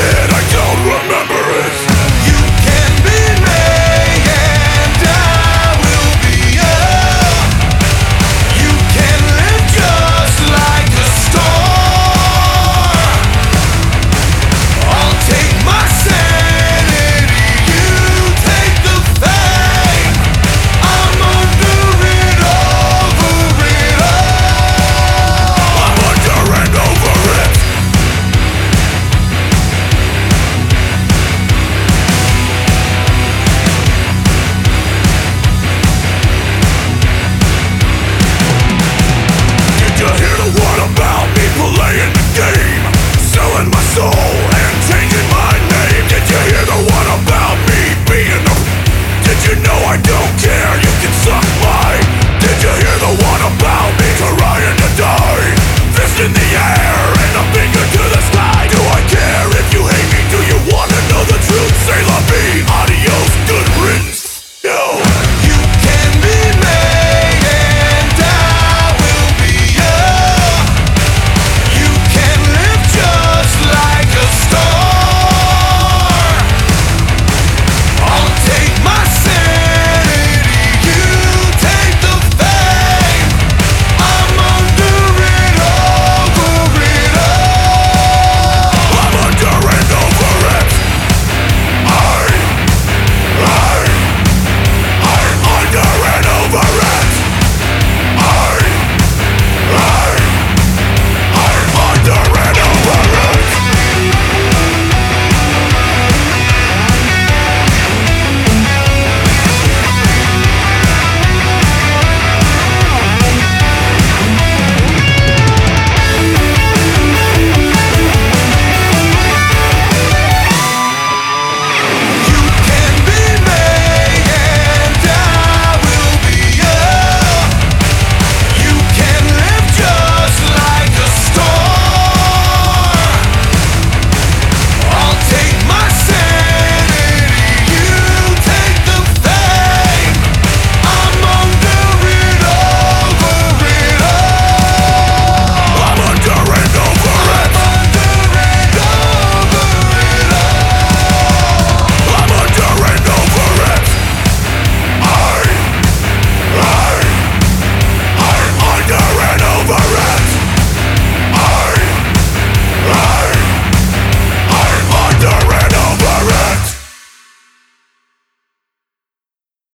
did I